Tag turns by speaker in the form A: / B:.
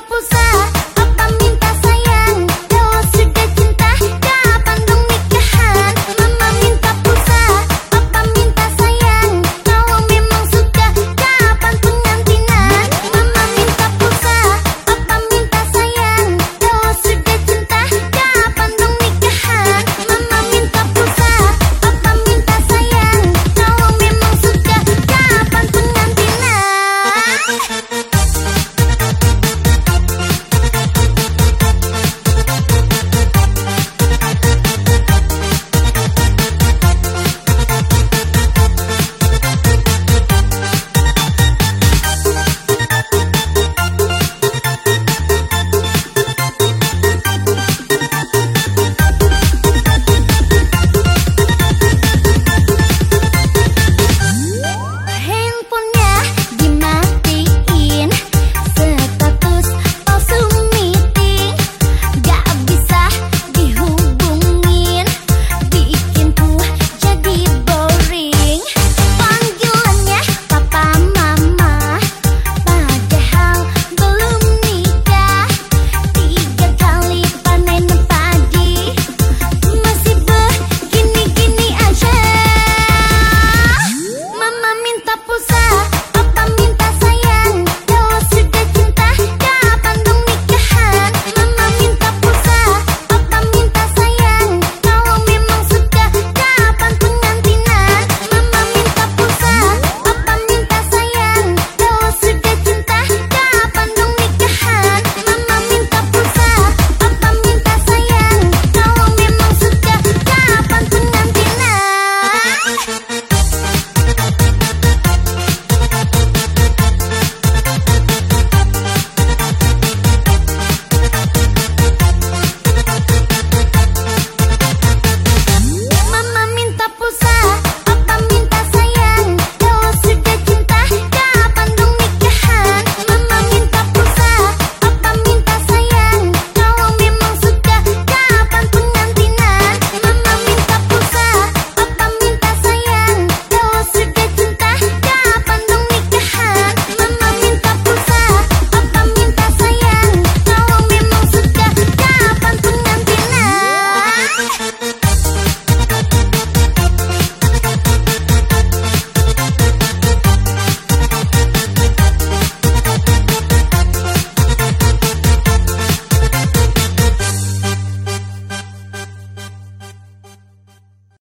A: puxar.